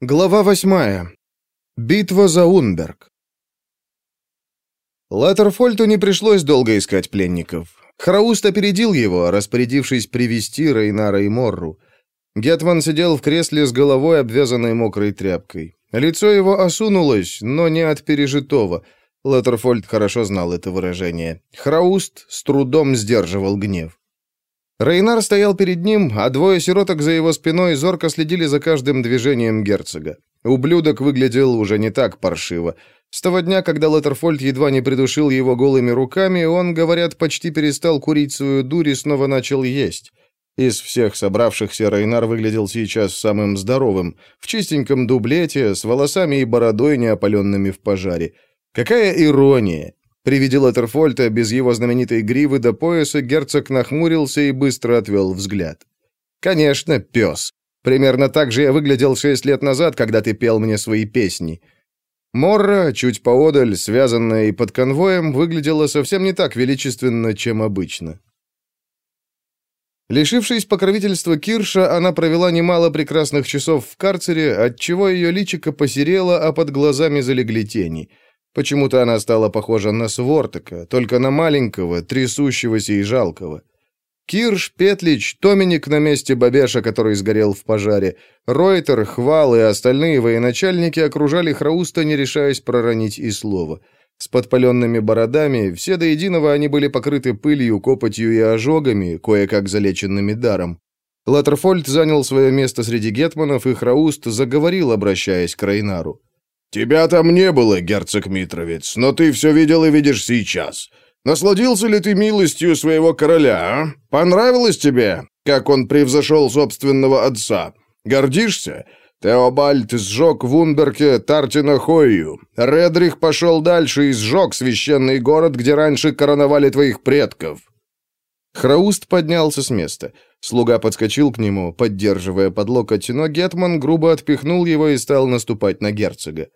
Глава восьмая. Битва за Унберг. Латерфольту не пришлось долго искать пленников. Храуст опередил его, распорядившись привести Рейнара и Морру. Гетман сидел в кресле с головой, обвязанной мокрой тряпкой. Лицо его осунулось, но не от пережитого. Латерфольд хорошо знал это выражение. Храуст с трудом сдерживал гнев. Рейнар стоял перед ним, а двое сироток за его спиной зорко следили за каждым движением герцога. Ублюдок выглядел уже не так паршиво. С того дня, когда Леттерфольд едва не придушил его голыми руками, он, говорят, почти перестал курить свою дурь и снова начал есть. Из всех собравшихся Рейнар выглядел сейчас самым здоровым, в чистеньком дублете, с волосами и бородой, не опаленными в пожаре. Какая ирония! При виде Латерфольта без его знаменитой гривы до пояса герцог нахмурился и быстро отвел взгляд. «Конечно, пес. Примерно так же я выглядел шесть лет назад, когда ты пел мне свои песни». Морра, чуть поодаль, связанная и под конвоем, выглядела совсем не так величественно, чем обычно. Лишившись покровительства Кирша, она провела немало прекрасных часов в карцере, отчего ее личико посерело, а под глазами залегли тени – Почему-то она стала похожа на Свортака, только на маленького, трясущегося и жалкого. Кирш, Петлич, Томиник на месте Бабеша, который сгорел в пожаре, Ройтер, Хвал и остальные военачальники окружали Храуста, не решаясь проронить и слова. С подпаленными бородами, все до единого они были покрыты пылью, копотью и ожогами, кое-как залеченными даром. Латерфольд занял свое место среди гетманов, и Храуст заговорил, обращаясь к Рейнару. «Тебя там не было, герцог Митровец, но ты все видел и видишь сейчас. Насладился ли ты милостью своего короля, а? Понравилось тебе, как он превзошел собственного отца? Гордишься?» Теобальд сжег в Унберке Тартина Хойю. Редрих пошел дальше и сжег священный город, где раньше короновали твоих предков. Храуст поднялся с места. Слуга подскочил к нему, поддерживая под локоть, но Гетман грубо отпихнул его и стал наступать на герцога.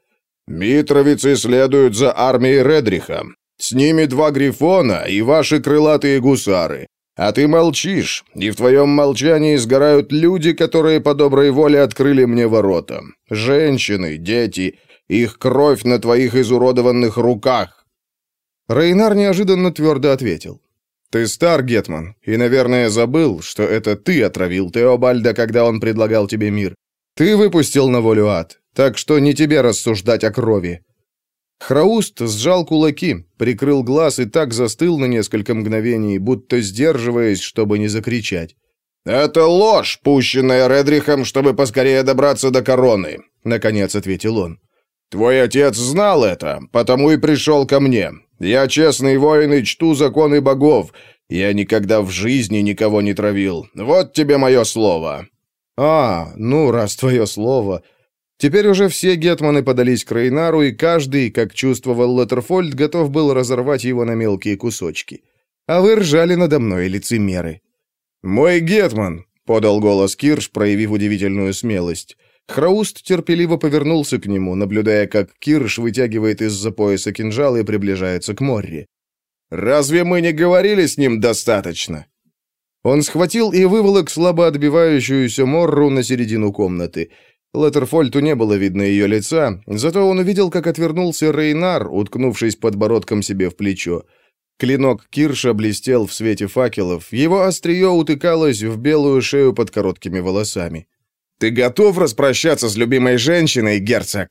Митровицы следуют за армией Редриха. С ними два грифона и ваши крылатые гусары. А ты молчишь, и в твоем молчании сгорают люди, которые по доброй воле открыли мне ворота. Женщины, дети, их кровь на твоих изуродованных руках». Рейнар неожиданно твердо ответил. «Ты стар, Гетман, и, наверное, забыл, что это ты отравил Теобальда, когда он предлагал тебе мир. Ты выпустил на волю ад. Так что не тебе рассуждать о крови». Храуст сжал кулаки, прикрыл глаз и так застыл на несколько мгновений, будто сдерживаясь, чтобы не закричать. «Это ложь, пущенная Редрихом, чтобы поскорее добраться до короны», — наконец ответил он. «Твой отец знал это, потому и пришел ко мне. Я честный воин и чту законы богов. Я никогда в жизни никого не травил. Вот тебе мое слово». «А, ну, раз твое слово...» Теперь уже все гетманы подались к Рейнару, и каждый, как чувствовал Леттерфольд, готов был разорвать его на мелкие кусочки. А вы ржали надо мной, лицемеры. «Мой гетман!» — подал голос Кирш, проявив удивительную смелость. Храуст терпеливо повернулся к нему, наблюдая, как Кирш вытягивает из-за пояса кинжал и приближается к Морри. «Разве мы не говорили с ним достаточно?» Он схватил и выволок слабо отбивающуюся Морру на середину комнаты — Леттерфольту не было видно ее лица, зато он увидел, как отвернулся Рейнар, уткнувшись подбородком себе в плечо. Клинок Кирша блестел в свете факелов, его острие утыкалось в белую шею под короткими волосами. «Ты готов распрощаться с любимой женщиной, герцог?»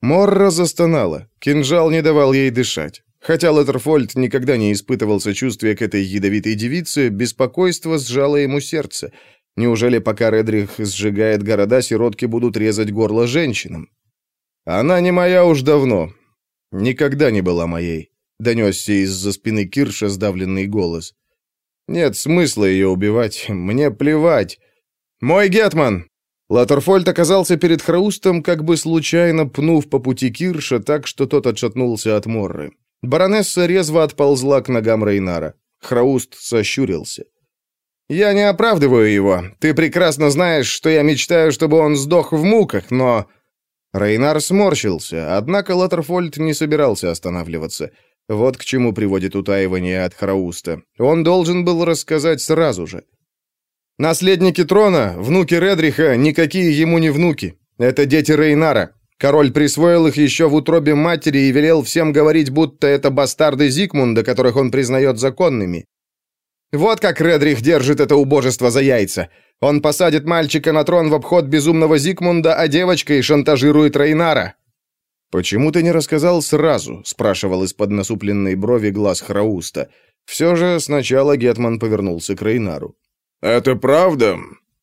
Морра застонала, кинжал не давал ей дышать. Хотя Леттерфольд никогда не испытывал сочувствия к этой ядовитой девице, беспокойство сжало ему сердце — Неужели пока Редрих сжигает города, сиротки будут резать горло женщинам? Она не моя уж давно. Никогда не была моей. Донесся из-за спины Кирша сдавленный голос. Нет смысла ее убивать. Мне плевать. Мой Гетман! Латерфольд оказался перед Храустом, как бы случайно пнув по пути Кирша так, что тот отшатнулся от Морры. Баронесса резво отползла к ногам Рейнара. Храуст сощурился. Я не оправдываю его. Ты прекрасно знаешь, что я мечтаю, чтобы он сдох в муках, но...» Рейнар сморщился, однако Латерфольд не собирался останавливаться. Вот к чему приводит утаивание от Храуста. Он должен был рассказать сразу же. «Наследники трона, внуки Редриха, никакие ему не внуки. Это дети Рейнара. Король присвоил их еще в утробе матери и велел всем говорить, будто это бастарды Зигмунда, которых он признает законными. Вот как Редрих держит это убожество за яйца. Он посадит мальчика на трон в обход безумного Зигмунда, а девочкой шантажирует Рейнара. «Почему ты не рассказал сразу?» — спрашивал из-под насупленной брови глаз Храуста. Все же сначала Гетман повернулся к Рейнару. «Это правда?»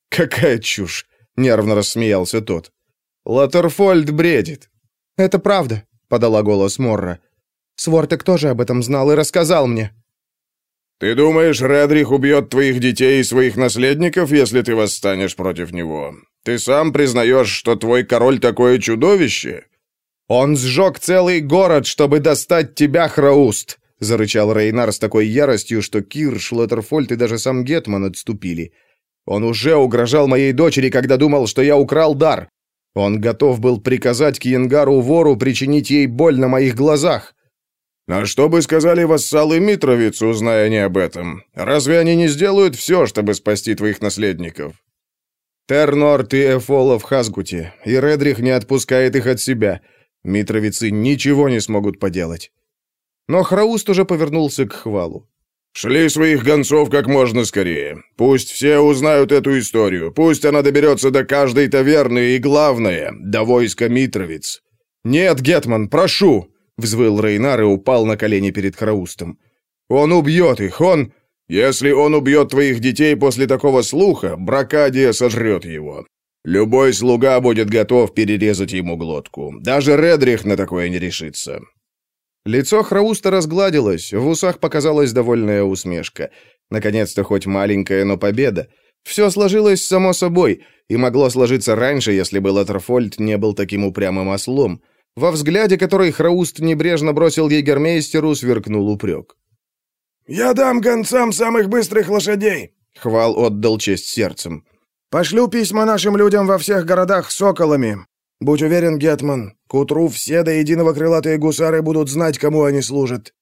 «Какая чушь!» — нервно рассмеялся тот. «Латерфольд бредит». «Это правда», — подала голос Морра. «Свортек тоже об этом знал и рассказал мне». «Ты думаешь, Редрих убьет твоих детей и своих наследников, если ты восстанешь против него? Ты сам признаешь, что твой король такое чудовище?» «Он сжег целый город, чтобы достать тебя, Храуст!» — зарычал Рейнар с такой яростью, что Кир, Шлоттерфольд и даже сам Гетман отступили. «Он уже угрожал моей дочери, когда думал, что я украл дар. Он готов был приказать Киенгару-вору причинить ей боль на моих глазах. А что бы сказали вассалы Митровиц, узная они об этом? Разве они не сделают все, чтобы спасти твоих наследников? Тернорт и Эфола в Хазгуте, и Редрих не отпускает их от себя. Митровицы ничего не смогут поделать. Но Храуст уже повернулся к Хвалу. «Шли своих гонцов как можно скорее. Пусть все узнают эту историю. Пусть она доберется до каждой таверны и, главное, до войска Митровиц». «Нет, Гетман, прошу!» Взвыл Рейнар и упал на колени перед Храустом. «Он убьет их, он...» «Если он убьет твоих детей после такого слуха, Бракадия сожрет его. Любой слуга будет готов перерезать ему глотку. Даже Редрих на такое не решится». Лицо Храуста разгладилось, в усах показалась довольная усмешка. Наконец-то хоть маленькая, но победа. Все сложилось само собой, и могло сложиться раньше, если бы Латерфольд не был таким упрямым ослом. Во взгляде, который Храуст небрежно бросил егермейстеру, сверкнул упрек. «Я дам гонцам самых быстрых лошадей!» Хвал отдал честь сердцем. «Пошлю письма нашим людям во всех городах соколами. Будь уверен, Гетман, к утру все до единого крылатые гусары будут знать, кому они служат».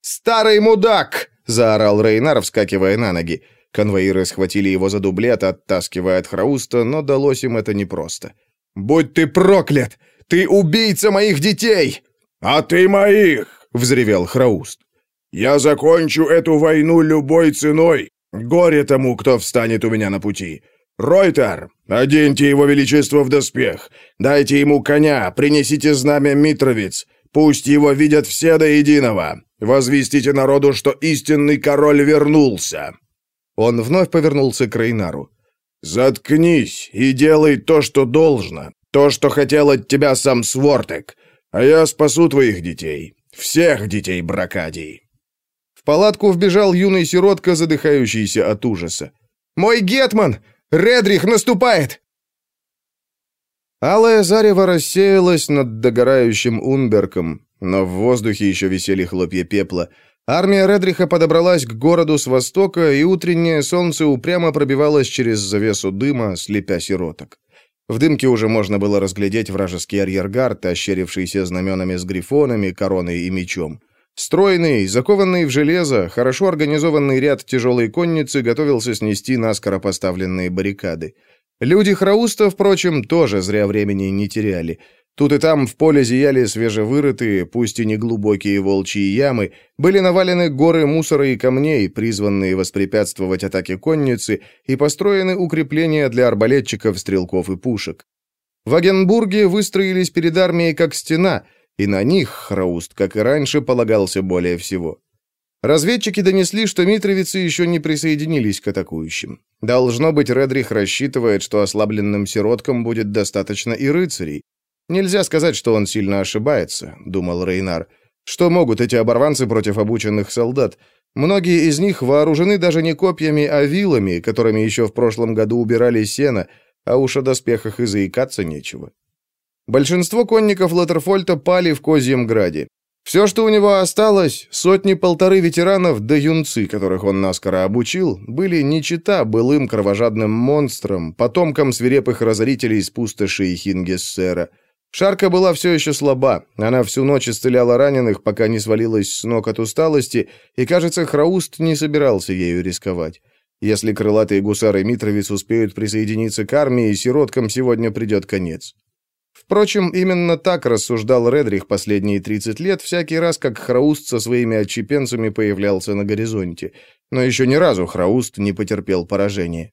«Старый мудак!» — заорал Рейнар, вскакивая на ноги. Конвоиры схватили его за дублет, оттаскивая от Храуста, но далось им это непросто. «Будь ты проклят! Ты убийца моих детей!» «А ты моих!» — взревел Храуст. «Я закончу эту войну любой ценой. Горе тому, кто встанет у меня на пути. Ройтер, оденьте его величество в доспех. Дайте ему коня, принесите знамя Митровиц. Пусть его видят все до единого. Возвестите народу, что истинный король вернулся». Он вновь повернулся к Рейнару. «Заткнись и делай то, что должно. То, что хотел от тебя сам Свортек. А я спасу твоих детей. Всех детей Бракадии». В палатку вбежал юный сиротка, задыхающийся от ужаса. «Мой Гетман! Редрих наступает!» Алая зарево рассеялась над догорающим Унберком, но в воздухе еще висели хлопья пепла. Армия Редриха подобралась к городу с востока, и утреннее солнце упрямо пробивалось через завесу дыма, слепя сироток. В дымке уже можно было разглядеть вражеский арьергард, ощерившийся знаменами с грифонами, короной и мечом. Стройный, закованный в железо, хорошо организованный ряд тяжелой конницы готовился снести наскоро поставленные баррикады. Люди Храуста, впрочем, тоже зря времени не теряли. Тут и там в поле зияли свежевырытые, пусть и не глубокие волчьи ямы, были навалены горы мусора и камней, призванные воспрепятствовать атаке конницы, и построены укрепления для арбалетчиков, стрелков и пушек. В Агенбурге выстроились перед армией как стена, и на них Храуст, как и раньше, полагался более всего. Разведчики донесли, что митровицы еще не присоединились к атакующим. Должно быть, Редрих рассчитывает, что ослабленным сироткам будет достаточно и рыцарей, «Нельзя сказать, что он сильно ошибается», — думал Рейнар. «Что могут эти оборванцы против обученных солдат? Многие из них вооружены даже не копьями, а вилами, которыми еще в прошлом году убирали сено, а уж о доспехах и заикаться нечего». Большинство конников Латерфольта пали в Козьем Граде. Все, что у него осталось, сотни-полторы ветеранов да юнцы, которых он наскоро обучил, были не чита былым кровожадным монстром, потомкам свирепых разорителей из пустоши и Хингессера. Шарка была все еще слаба. Она всю ночь исцеляла раненых, пока не свалилась с ног от усталости, и, кажется, Храуст не собирался ею рисковать. Если крылатые гусары Митровиц успеют присоединиться к армии, сироткам сегодня придет конец. Впрочем, именно так рассуждал Редрих последние 30 лет, всякий раз, как Храуст со своими отчепенцами появлялся на горизонте. Но еще ни разу Храуст не потерпел поражения.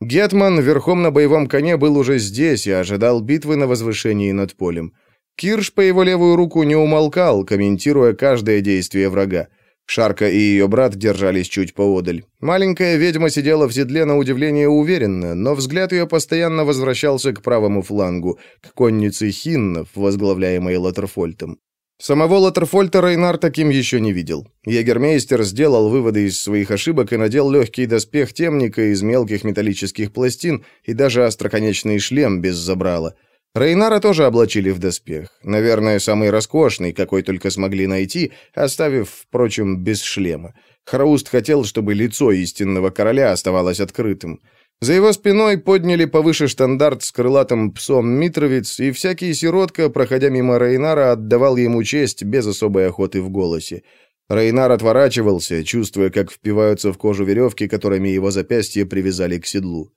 Гетман верхом на боевом коне был уже здесь и ожидал битвы на возвышении над полем. Кирш по его левую руку не умолкал, комментируя каждое действие врага. Шарка и ее брат держались чуть поодаль. Маленькая ведьма сидела в седле на удивление уверенно, но взгляд ее постоянно возвращался к правому флангу, к коннице хиннов, возглавляемой Латерфольтом. Самого Латерфольта Рейнар таким еще не видел. Егермейстер сделал выводы из своих ошибок и надел легкий доспех темника из мелких металлических пластин и даже остроконечный шлем без забрала – Рейнара тоже облачили в доспех. Наверное, самый роскошный, какой только смогли найти, оставив, впрочем, без шлема. Храуст хотел, чтобы лицо истинного короля оставалось открытым. За его спиной подняли повыше штандарт с крылатым псом Митровец, и всякий сиротка, проходя мимо Рейнара, отдавал ему честь без особой охоты в голосе. Рейнар отворачивался, чувствуя, как впиваются в кожу веревки, которыми его запястье привязали к седлу.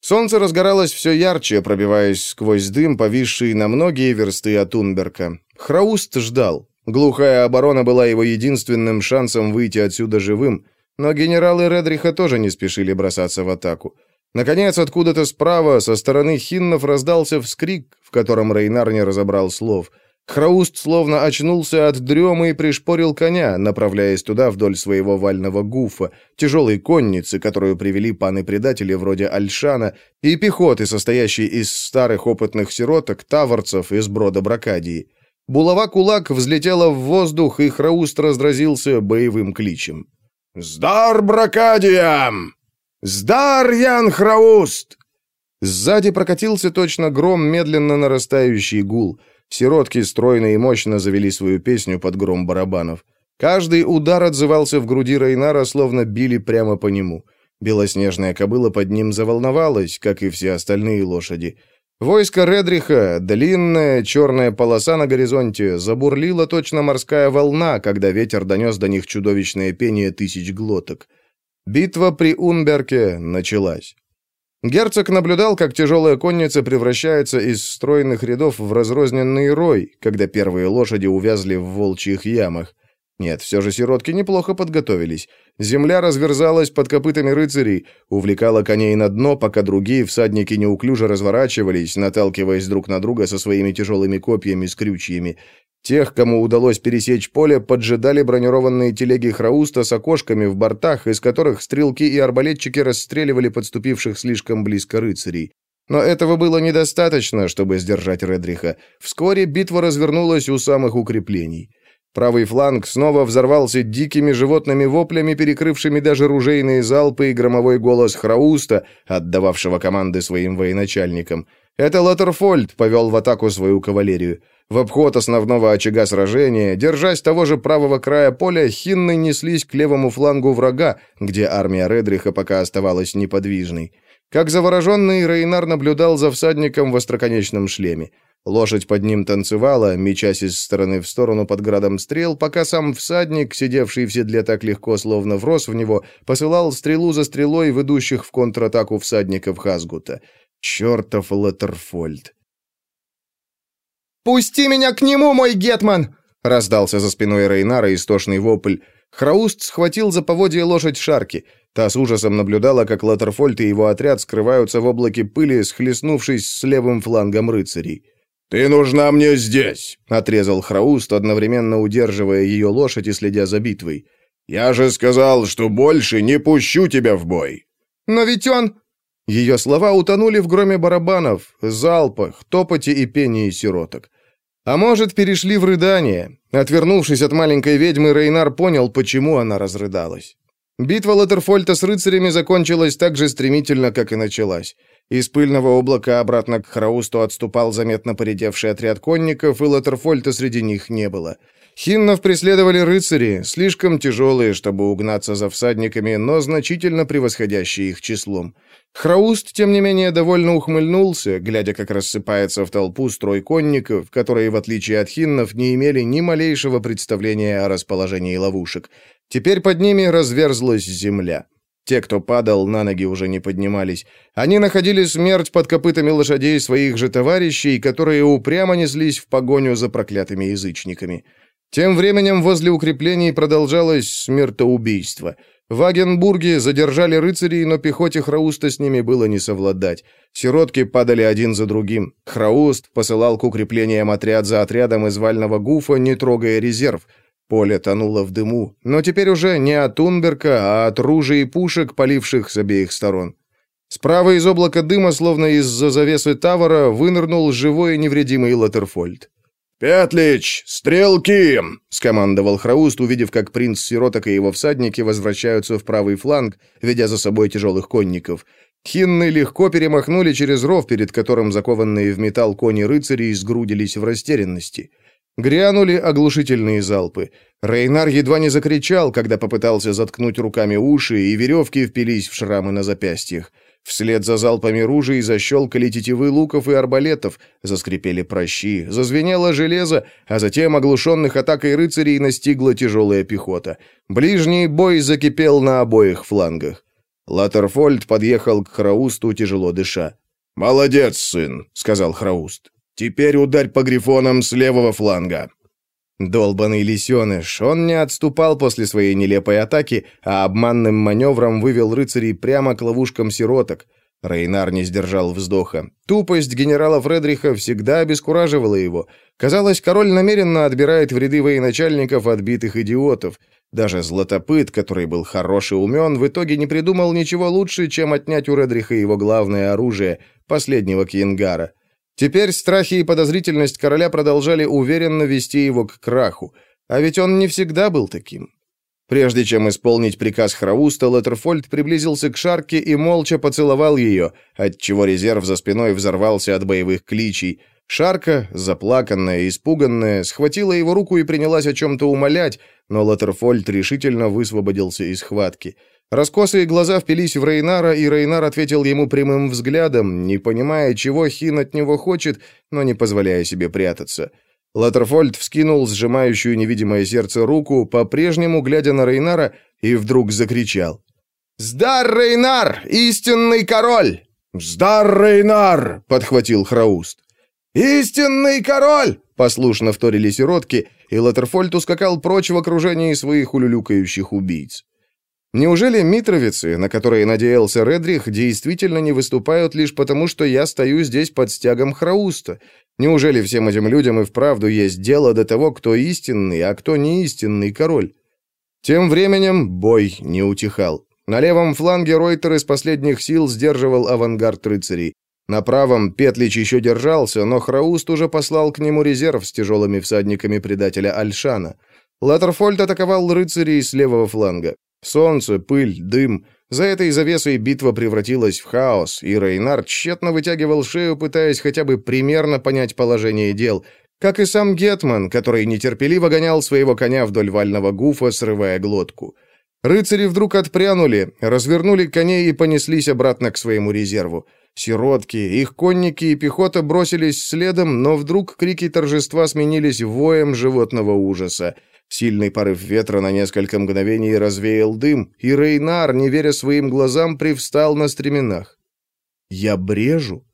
Солнце разгоралось все ярче, пробиваясь сквозь дым, повисший на многие версты от Унберка. Храуст ждал. Глухая оборона была его единственным шансом выйти отсюда живым, но генералы Редриха тоже не спешили бросаться в атаку. Наконец, откуда-то справа, со стороны хиннов, раздался вскрик, в котором Рейнар не разобрал слов — Храуст словно очнулся от дремы и пришпорил коня, направляясь туда вдоль своего вального гуфа, тяжелой конницы, которую привели паны-предатели вроде Альшана, и пехоты, состоящей из старых опытных сироток, таворцев из брода Бракадии. Булава-кулак взлетела в воздух, и Храуст разразился боевым кличем. «Сдар Бракадиям! Сдар Ян Храуст!» Сзади прокатился точно гром медленно нарастающий гул — Сиротки стройно и мощно завели свою песню под гром барабанов. Каждый удар отзывался в груди Рейнара, словно били прямо по нему. Белоснежная кобыла под ним заволновалась, как и все остальные лошади. Войско Редриха, длинная черная полоса на горизонте, забурлила точно морская волна, когда ветер донес до них чудовищное пение тысяч глоток. Битва при Унберке началась. Герцог наблюдал, как тяжелая конница превращается из стройных рядов в разрозненный рой, когда первые лошади увязли в волчьих ямах. Нет, все же сиротки неплохо подготовились. Земля разверзалась под копытами рыцарей, увлекала коней на дно, пока другие всадники неуклюже разворачивались, наталкиваясь друг на друга со своими тяжелыми копьями с крючьями. Тех, кому удалось пересечь поле, поджидали бронированные телеги Храуста с окошками в бортах, из которых стрелки и арбалетчики расстреливали подступивших слишком близко рыцарей. Но этого было недостаточно, чтобы сдержать Редриха. Вскоре битва развернулась у самых укреплений. Правый фланг снова взорвался дикими животными воплями, перекрывшими даже ружейные залпы и громовой голос Храуста, отдававшего команды своим военачальникам. Это Латерфольд повел в атаку свою кавалерию. В обход основного очага сражения, держась того же правого края поля, хинны неслись к левому флангу врага, где армия Редриха пока оставалась неподвижной. Как завороженный, Рейнар наблюдал за всадником в остроконечном шлеме. Лошадь под ним танцевала, мечась из стороны в сторону под градом стрел, пока сам всадник, сидевший в седле так легко, словно врос в него, посылал стрелу за стрелой ведущих в контратаку всадников Хазгута. Чертов Латерфольд! «Пусти меня к нему, мой гетман!» — раздался за спиной Рейнара истошный вопль. Храуст схватил за поводье лошадь Шарки. Та с ужасом наблюдала, как Латерфольд и его отряд скрываются в облаке пыли, схлестнувшись с левым флангом рыцарей. «Ты нужна мне здесь!» — отрезал Храуст, одновременно удерживая ее лошадь и следя за битвой. «Я же сказал, что больше не пущу тебя в бой!» «Но ведь он...» Ее слова утонули в громе барабанов, залпах, топоте и пении сироток. А может, перешли в рыдание. Отвернувшись от маленькой ведьмы, Рейнар понял, почему она разрыдалась. Битва Латерфольта с рыцарями закончилась так же стремительно, как и началась. Из пыльного облака обратно к Храусту отступал заметно поредевший отряд конников, и Латерфольта среди них не было. Хиннов преследовали рыцари, слишком тяжелые, чтобы угнаться за всадниками, но значительно превосходящие их числом. Храуст, тем не менее, довольно ухмыльнулся, глядя, как рассыпается в толпу строй конников, которые, в отличие от хиннов, не имели ни малейшего представления о расположении ловушек. Теперь под ними разверзлась земля. Те, кто падал, на ноги уже не поднимались. Они находили смерть под копытами лошадей своих же товарищей, которые упрямо неслись в погоню за проклятыми язычниками. Тем временем возле укреплений продолжалось смертоубийство. В Агенбурге задержали рыцарей, но пехоте Храуста с ними было не совладать. Сиротки падали один за другим. Храуст посылал к укреплениям отряд за отрядом из вального гуфа, не трогая резерв. Поле тонуло в дыму, но теперь уже не от Унберка, а от ружей и пушек, поливших с обеих сторон. Справа из облака дыма, словно из-за завесы Тавара, вынырнул живой и невредимый Латерфольд. «Петлич! Стрелки!» — скомандовал Храуст, увидев, как принц Сироток и его всадники возвращаются в правый фланг, ведя за собой тяжелых конников. Хинны легко перемахнули через ров, перед которым закованные в металл кони рыцарей сгрудились в растерянности. Грянули оглушительные залпы. Рейнар едва не закричал, когда попытался заткнуть руками уши, и веревки впились в шрамы на запястьях. Вслед за залпами ружей защелкали тетивы луков и арбалетов, заскрипели прощи, зазвенело железо, а затем оглушенных атакой рыцарей настигла тяжелая пехота. Ближний бой закипел на обоих флангах. Латерфольд подъехал к Храусту, тяжело дыша. «Молодец, сын», — сказал Храуст. «Теперь ударь по грифонам с левого фланга». Долбанный лисеныш, он не отступал после своей нелепой атаки, а обманным маневром вывел рыцарей прямо к ловушкам сироток. Рейнар не сдержал вздоха. Тупость генерала Фредриха всегда обескураживала его. Казалось, король намеренно отбирает в ряды военачальников отбитых идиотов. Даже Златопыт, который был хорош и умен, в итоге не придумал ничего лучше, чем отнять у Редриха его главное оружие, последнего Кингара. Теперь страхи и подозрительность короля продолжали уверенно вести его к краху, а ведь он не всегда был таким. Прежде чем исполнить приказ Храуста, Леттерфольд приблизился к Шарке и молча поцеловал ее, отчего резерв за спиной взорвался от боевых кличей. Шарка, заплаканная и испуганная, схватила его руку и принялась о чем-то умолять, но Леттерфольд решительно высвободился из схватки – Раскосые глаза впились в Рейнара, и Рейнар ответил ему прямым взглядом, не понимая, чего Хин от него хочет, но не позволяя себе прятаться. Латерфольд вскинул сжимающую невидимое сердце руку, по-прежнему глядя на Рейнара, и вдруг закричал. «Сдар, Рейнар! Истинный король!» «Сдар, Рейнар!» — подхватил Храуст. «Истинный король!» — послушно вторили сиротки, и Латерфольд ускакал прочь в окружении своих улюлюкающих убийц. Неужели митровицы, на которые надеялся Редрих, действительно не выступают лишь потому, что я стою здесь под стягом Храуста? Неужели всем этим людям и вправду есть дело до того, кто истинный, а кто не истинный король? Тем временем бой не утихал. На левом фланге Ройтер из последних сил сдерживал авангард рыцарей. На правом Петлич еще держался, но Храуст уже послал к нему резерв с тяжелыми всадниками предателя Альшана. Латерфольд атаковал рыцарей с левого фланга. Солнце, пыль, дым. За этой завесой битва превратилась в хаос, и Рейнард тщетно вытягивал шею, пытаясь хотя бы примерно понять положение дел, как и сам Гетман, который нетерпеливо гонял своего коня вдоль вального гуфа, срывая глотку. Рыцари вдруг отпрянули, развернули коней и понеслись обратно к своему резерву. Сиротки, их конники и пехота бросились следом, но вдруг крики торжества сменились воем животного ужаса. Сильный порыв ветра на несколько мгновений развеял дым, и Рейнар, не веря своим глазам, привстал на стременах. «Я брежу?»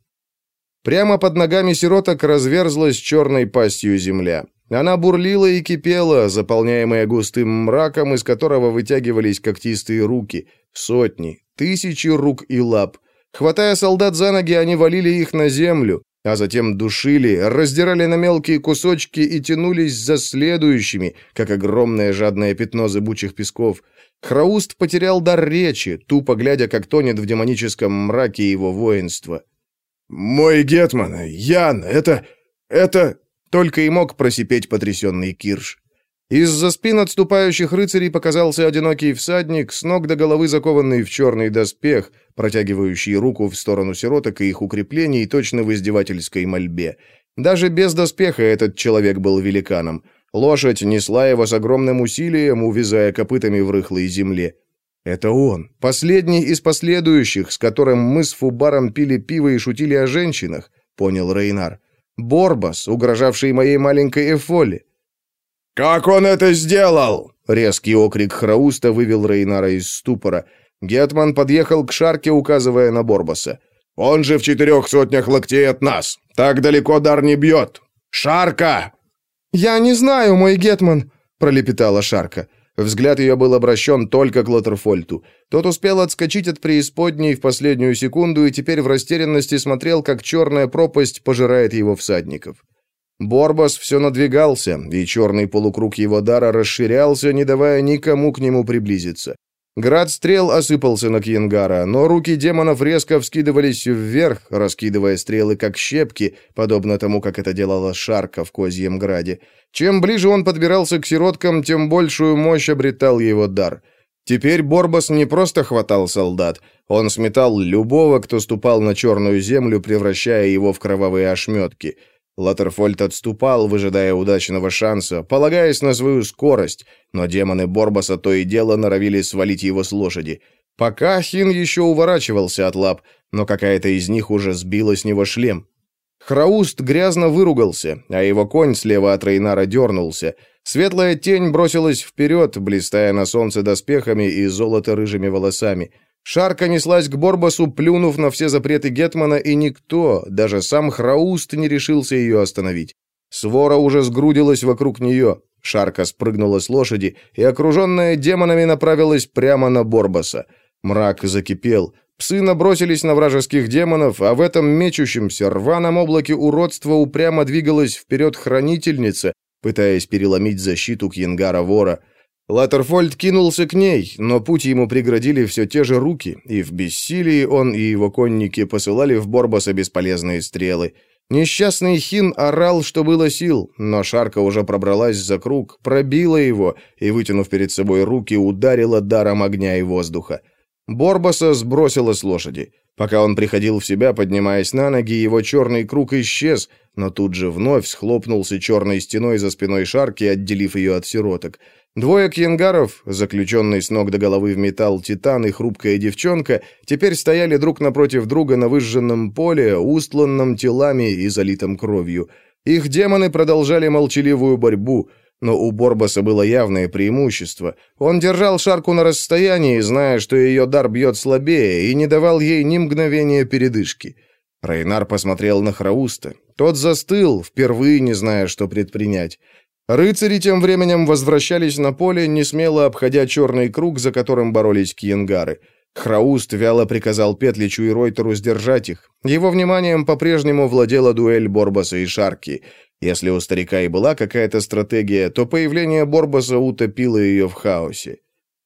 Прямо под ногами сироток разверзлась черной пастью земля. Она бурлила и кипела, заполняемая густым мраком, из которого вытягивались когтистые руки. Сотни, тысячи рук и лап. Хватая солдат за ноги, они валили их на землю а затем душили, раздирали на мелкие кусочки и тянулись за следующими, как огромное жадное пятно зыбучих песков. Храуст потерял дар речи, тупо глядя, как тонет в демоническом мраке его воинство. «Мой Гетман, Ян, это... это...» Только и мог просипеть потрясенный Кирш. Из-за спин отступающих рыцарей показался одинокий всадник, с ног до головы закованный в черный доспех, протягивающий руку в сторону сироток и их укреплений, точно в издевательской мольбе. Даже без доспеха этот человек был великаном. Лошадь несла его с огромным усилием, увязая копытами в рыхлой земле. «Это он, последний из последующих, с которым мы с Фубаром пили пиво и шутили о женщинах», — понял Рейнар. «Борбас, угрожавший моей маленькой Эфоле. «Как он это сделал?» Резкий окрик Храуста вывел Рейнара из ступора. Гетман подъехал к шарке, указывая на Борбаса. «Он же в четырех сотнях локтей от нас. Так далеко дар не бьет. Шарка!» «Я не знаю, мой Гетман», — пролепетала Шарка. Взгляд ее был обращен только к Лотерфольту. Тот успел отскочить от преисподней в последнюю секунду и теперь в растерянности смотрел, как черная пропасть пожирает его всадников. Борбас все надвигался, и черный полукруг его дара расширялся, не давая никому к нему приблизиться. Град стрел осыпался на Кьянгара, но руки демонов резко вскидывались вверх, раскидывая стрелы как щепки, подобно тому, как это делала Шарка в Козьем Граде. Чем ближе он подбирался к сироткам, тем большую мощь обретал его дар. Теперь Борбас не просто хватал солдат, он сметал любого, кто ступал на черную землю, превращая его в кровавые ошметки — Латерфольд отступал, выжидая удачного шанса, полагаясь на свою скорость, но демоны Борбаса то и дело норовили свалить его с лошади. Пока Хин еще уворачивался от лап, но какая-то из них уже сбила с него шлем. Храуст грязно выругался, а его конь слева от Рейнара дернулся. Светлая тень бросилась вперед, блистая на солнце доспехами и золото-рыжими волосами — Шарка неслась к Борбасу, плюнув на все запреты Гетмана, и никто, даже сам Храуст, не решился ее остановить. Свора уже сгрудилась вокруг нее. Шарка спрыгнула с лошади и, окруженная демонами, направилась прямо на Борбаса. Мрак закипел. Псы набросились на вражеских демонов, а в этом мечущемся рваном облаке уродства упрямо двигалась вперед хранительница, пытаясь переломить защиту Кьянгара-вора. Латерфольд кинулся к ней, но путь ему преградили все те же руки, и в бессилии он и его конники посылали в Борбаса бесполезные стрелы. Несчастный Хин орал, что было сил, но шарка уже пробралась за круг, пробила его и, вытянув перед собой руки, ударила даром огня и воздуха. Борбаса сбросила с лошади. Пока он приходил в себя, поднимаясь на ноги, его черный круг исчез, но тут же вновь схлопнулся черной стеной за спиной шарки, отделив ее от сироток. Двое кьянгаров, заключенный с ног до головы в металл титан и хрупкая девчонка, теперь стояли друг напротив друга на выжженном поле, устланном телами и залитом кровью. Их демоны продолжали молчаливую борьбу, но у Борбаса было явное преимущество. Он держал шарку на расстоянии, зная, что ее дар бьет слабее, и не давал ей ни мгновения передышки. Рейнар посмотрел на Храуста. Тот застыл, впервые не зная, что предпринять. Рыцари тем временем возвращались на поле, не смело обходя черный круг, за которым боролись кьянгары. Храуст вяло приказал Петличу и Ройтеру сдержать их. Его вниманием по-прежнему владела дуэль Борбаса и Шарки. Если у старика и была какая-то стратегия, то появление Борбаса утопило ее в хаосе.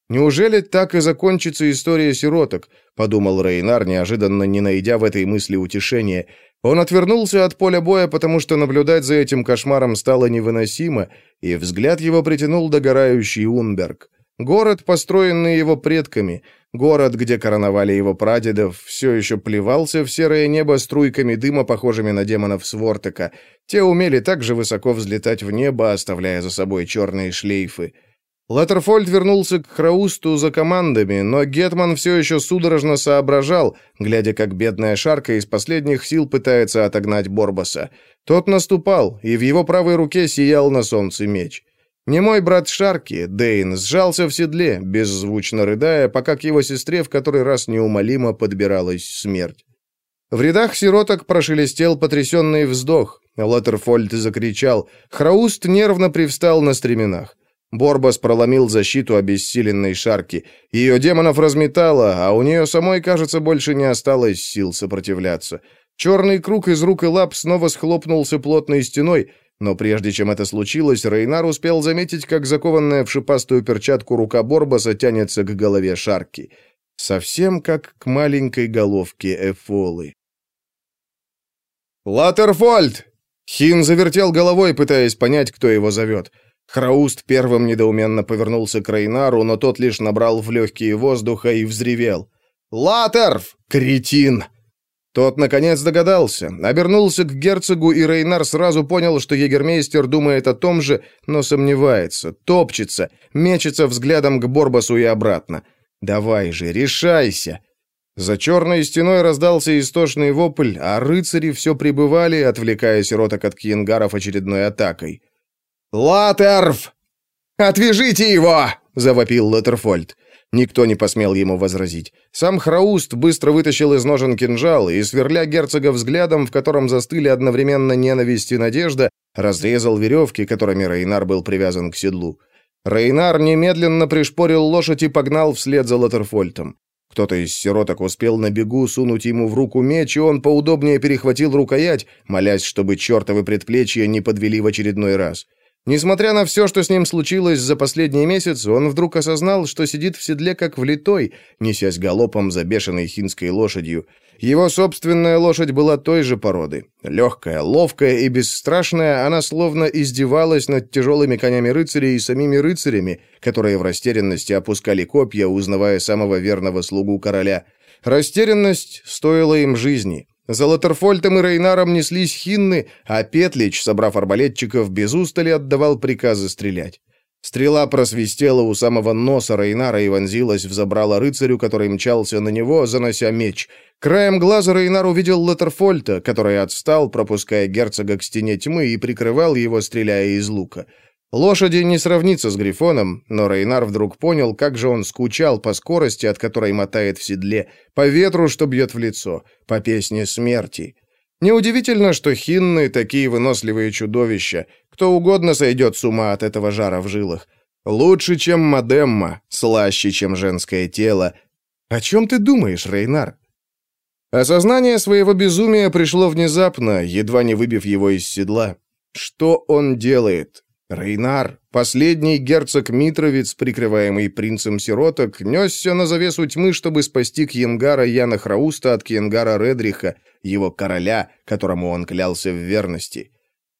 «Неужели так и закончится история сироток?» — подумал Рейнар, неожиданно не найдя в этой мысли утешения — он отвернулся от поля боя, потому что наблюдать за этим кошмаром стало невыносимо, и взгляд его притянул догорающий Унберг. Город, построенный его предками, город, где короновали его прадедов, все еще плевался в серое небо струйками дыма, похожими на демонов Свортека. Те умели так же высоко взлетать в небо, оставляя за собой черные шлейфы. Латтерфольд вернулся к Храусту за командами, но Гетман все еще судорожно соображал, глядя, как бедная Шарка из последних сил пытается отогнать Борбаса. Тот наступал, и в его правой руке сиял на солнце меч. Немой брат Шарки, Дейн, сжался в седле, беззвучно рыдая, пока к его сестре в который раз неумолимо подбиралась смерть. В рядах сироток прошелестел потрясенный вздох. Латтерфольд закричал. Храуст нервно привстал на стременах. Борбас проломил защиту обессиленной шарки. Ее демонов разметало, а у нее самой, кажется, больше не осталось сил сопротивляться. Черный круг из рук и лап снова схлопнулся плотной стеной, но прежде чем это случилось, Рейнар успел заметить, как закованная в шипастую перчатку рука Борбаса тянется к голове шарки. Совсем как к маленькой головке Эфолы. «Латерфольд!» Хин завертел головой, пытаясь понять, кто его зовет. Храуст первым недоуменно повернулся к Рейнару, но тот лишь набрал в легкие воздуха и взревел. «Латерф! Кретин!» Тот, наконец, догадался, обернулся к герцогу, и Рейнар сразу понял, что егермейстер думает о том же, но сомневается, топчется, мечется взглядом к Борбасу и обратно. «Давай же, решайся!» За черной стеной раздался истошный вопль, а рыцари все пребывали, отвлекая сироток от кьянгаров очередной атакой. «Латерф!» «Отвяжите его!» — завопил Латерфольд. Никто не посмел ему возразить. Сам Храуст быстро вытащил из ножен кинжал и, сверля герцога взглядом, в котором застыли одновременно ненависть и надежда, разрезал веревки, которыми Рейнар был привязан к седлу. Рейнар немедленно пришпорил лошадь и погнал вслед за Латерфольтом. Кто-то из сироток успел на бегу сунуть ему в руку меч, и он поудобнее перехватил рукоять, молясь, чтобы чертовы предплечья не подвели в очередной раз. Несмотря на все, что с ним случилось за последний месяц, он вдруг осознал, что сидит в седле как влитой, несясь галопом за бешеной хинской лошадью. Его собственная лошадь была той же породы. Легкая, ловкая и бесстрашная, она словно издевалась над тяжелыми конями рыцарей и самими рыцарями, которые в растерянности опускали копья, узнавая самого верного слугу короля. Растерянность стоила им жизни. За Латерфольтом и Рейнаром неслись хинны, а Петлич, собрав арбалетчиков, без устали отдавал приказы стрелять. Стрела просвистела у самого носа Рейнара и вонзилась в забрало рыцарю, который мчался на него, занося меч. Краем глаза Рейнар увидел Латерфольта, который отстал, пропуская герцога к стене тьмы и прикрывал его, стреляя из лука. Лошади не сравнится с Грифоном, но Рейнар вдруг понял, как же он скучал по скорости, от которой мотает в седле, по ветру, что бьет в лицо, по песне смерти. Неудивительно, что хинны такие выносливые чудовища. Кто угодно сойдет с ума от этого жара в жилах. Лучше, чем Мадемма, слаще, чем женское тело. О чем ты думаешь, Рейнар? Осознание своего безумия пришло внезапно, едва не выбив его из седла. Что он делает? Рейнар, последний герцог Митровец, прикрываемый принцем сироток, несся на завесу тьмы, чтобы спасти Кьенгара Яна Храуста от Кьенгара Редриха, его короля, которому он клялся в верности.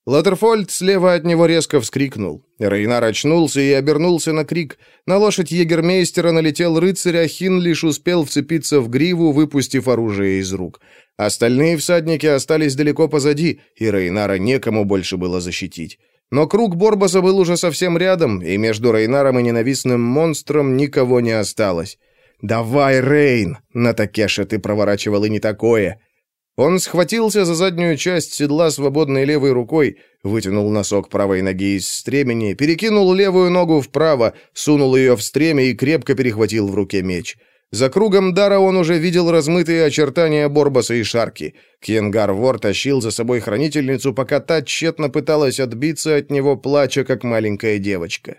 Латерфольд слева от него резко вскрикнул. Рейнар очнулся и обернулся на крик. На лошадь егермейстера налетел рыцарь, а Хин лишь успел вцепиться в гриву, выпустив оружие из рук. Остальные всадники остались далеко позади, и Рейнара некому больше было защитить. Но круг Борбаса был уже совсем рядом, и между Рейнаром и ненавистным монстром никого не осталось. «Давай, Рейн!» На Такеше ты проворачивал и не такое. Он схватился за заднюю часть седла свободной левой рукой, вытянул носок правой ноги из стремени, перекинул левую ногу вправо, сунул ее в стремя и крепко перехватил в руке меч. За кругом дара он уже видел размытые очертания Борбаса и Шарки. Кьенгар Вор тащил за собой хранительницу, пока та тщетно пыталась отбиться от него, плача, как маленькая девочка.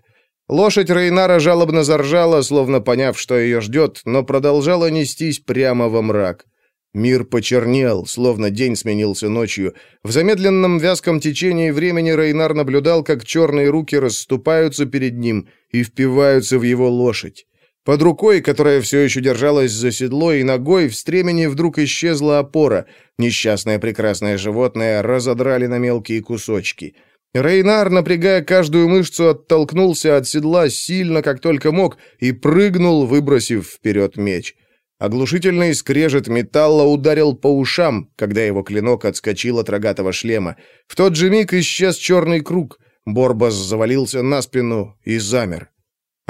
Лошадь Рейнара жалобно заржала, словно поняв, что ее ждет, но продолжала нестись прямо во мрак. Мир почернел, словно день сменился ночью. В замедленном вязком течении времени Рейнар наблюдал, как черные руки расступаются перед ним и впиваются в его лошадь. Под рукой, которая все еще держалась за седло, и ногой в стремени вдруг исчезла опора. Несчастное прекрасное животное разодрали на мелкие кусочки. Рейнар, напрягая каждую мышцу, оттолкнулся от седла сильно, как только мог, и прыгнул, выбросив вперед меч. Оглушительный скрежет металла ударил по ушам, когда его клинок отскочил от рогатого шлема. В тот же миг исчез черный круг. Борбас завалился на спину и замер.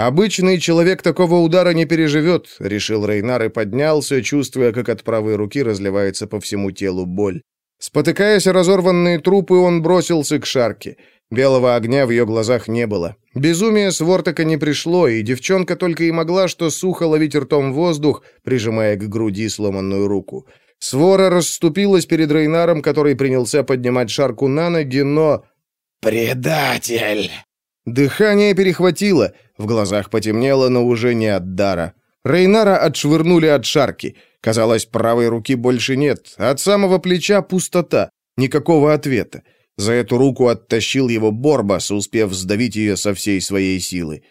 «Обычный человек такого удара не переживет», — решил Рейнар и поднялся, чувствуя, как от правой руки разливается по всему телу боль. Спотыкаясь о разорванные трупы, он бросился к шарке. Белого огня в ее глазах не было. Безумие с Вортака не пришло, и девчонка только и могла что сухо ловить ртом воздух, прижимая к груди сломанную руку. Свора расступилась перед Рейнаром, который принялся поднимать шарку на ноги, но... «Предатель!» Дыхание перехватило, в глазах потемнело, но уже не от дара. Рейнара отшвырнули от шарки. Казалось, правой руки больше нет. От самого плеча пустота. Никакого ответа. За эту руку оттащил его Борбас, успев сдавить ее со всей своей силы.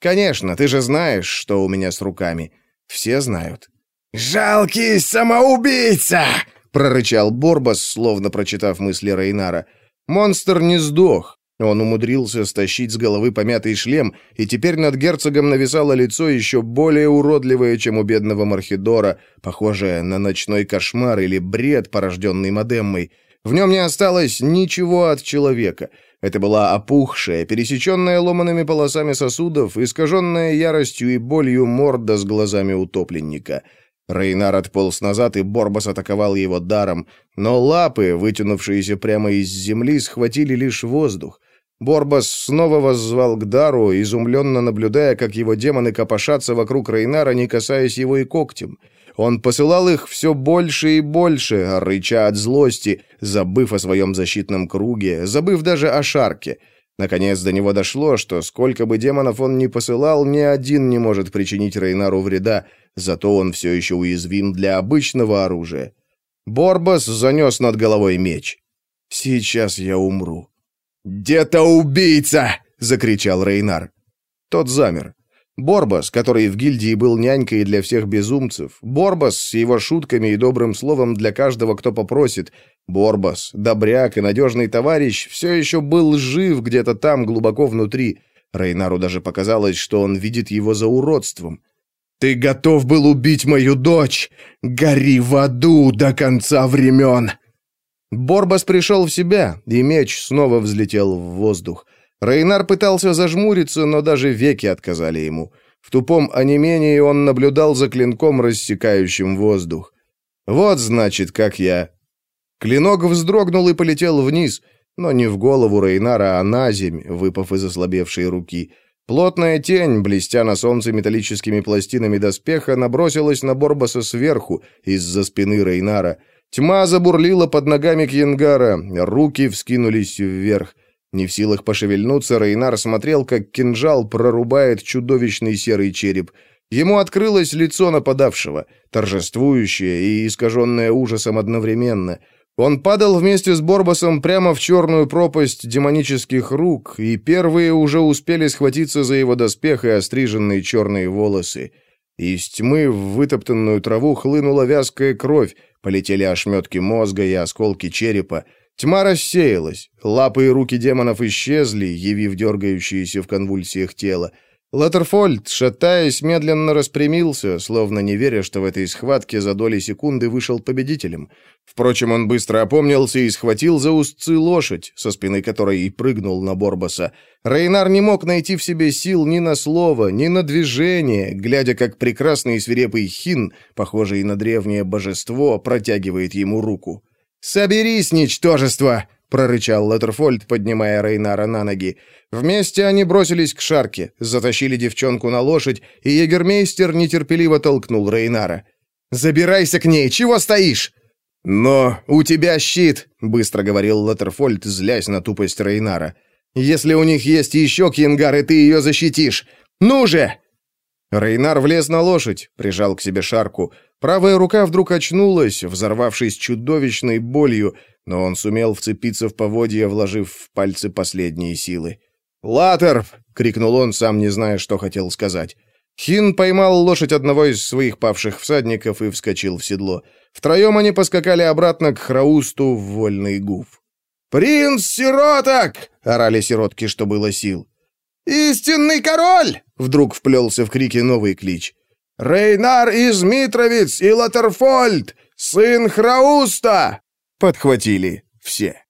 «Конечно, ты же знаешь, что у меня с руками. Все знают». «Жалкий самоубийца!» — прорычал Борбас, словно прочитав мысли Рейнара. Монстр не сдох, он умудрился стащить с головы помятый шлем, и теперь над герцогом нависало лицо еще более уродливое, чем у бедного Мархидора, похожее на ночной кошмар или бред, порожденный Модеммой. В нем не осталось ничего от человека. Это была опухшая, пересеченная ломаными полосами сосудов, искаженная яростью и болью морда с глазами утопленника. Рейнар отполз назад, и Борбас атаковал его даром, но лапы, вытянувшиеся прямо из земли, схватили лишь воздух. Борбас снова воззвал к Дару, изумленно наблюдая, как его демоны копошатся вокруг Рейнара, не касаясь его и когтем. Он посылал их все больше и больше, рыча от злости, забыв о своем защитном круге, забыв даже о шарке. Наконец до него дошло, что сколько бы демонов он ни посылал, ни один не может причинить Рейнару вреда, зато он все еще уязвим для обычного оружия. Борбас занес над головой меч. «Сейчас я умру». «Где-то убийца!» — закричал Рейнар. Тот замер. Борбас, который в гильдии был нянькой для всех безумцев, Борбас с его шутками и добрым словом для каждого, кто попросит, Борбас, добряк и надежный товарищ, все еще был жив где-то там, глубоко внутри. Рейнару даже показалось, что он видит его за уродством. «Ты готов был убить мою дочь? Гори в аду до конца времен!» Борбас пришел в себя, и меч снова взлетел в воздух. Рейнар пытался зажмуриться, но даже веки отказали ему. В тупом онемении он наблюдал за клинком, рассекающим воздух. «Вот, значит, как я...» Клинок вздрогнул и полетел вниз, но не в голову Рейнара, а на земь, выпав из ослабевшей руки. Плотная тень, блестя на солнце металлическими пластинами доспеха, набросилась на Борбаса сверху, из-за спины Рейнара — Тьма забурлила под ногами Кьянгара, руки вскинулись вверх. Не в силах пошевельнуться, Рейнар смотрел, как кинжал прорубает чудовищный серый череп. Ему открылось лицо нападавшего, торжествующее и искаженное ужасом одновременно. Он падал вместе с Борбасом прямо в черную пропасть демонических рук, и первые уже успели схватиться за его доспех и остриженные черные волосы. Из тьмы в вытоптанную траву хлынула вязкая кровь, Полетели ошметки мозга и осколки черепа. Тьма рассеялась. Лапы и руки демонов исчезли, явив дергающиеся в конвульсиях тело. Латерфольд, шатаясь, медленно распрямился, словно не веря, что в этой схватке за доли секунды вышел победителем. Впрочем, он быстро опомнился и схватил за устцы лошадь, со спины которой и прыгнул на Борбаса. Рейнар не мог найти в себе сил ни на слово, ни на движение, глядя, как прекрасный и свирепый хин, похожий на древнее божество, протягивает ему руку. «Соберись, ничтожество!» — прорычал Леттерфольд, поднимая Рейнара на ноги. Вместе они бросились к шарке, затащили девчонку на лошадь, и егермейстер нетерпеливо толкнул Рейнара. «Забирайся к ней! Чего стоишь?» «Но у тебя щит!» — быстро говорил Леттерфольд, злясь на тупость Рейнара. «Если у них есть еще кьянгар, и ты ее защитишь! Ну же!» Рейнар влез на лошадь, прижал к себе шарку. Правая рука вдруг очнулась, взорвавшись чудовищной болью, но он сумел вцепиться в поводья, вложив в пальцы последние силы. «Латерп!» — крикнул он, сам не зная, что хотел сказать. Хин поймал лошадь одного из своих павших всадников и вскочил в седло. Втроем они поскакали обратно к Храусту в вольный гуф. «Принц сироток!» — орали сиротки, что было сил. «Истинный король!» — вдруг вплелся в крики новый клич. «Рейнар из Митровиц и Латерфольд, сын Храуста!» Подхватили все.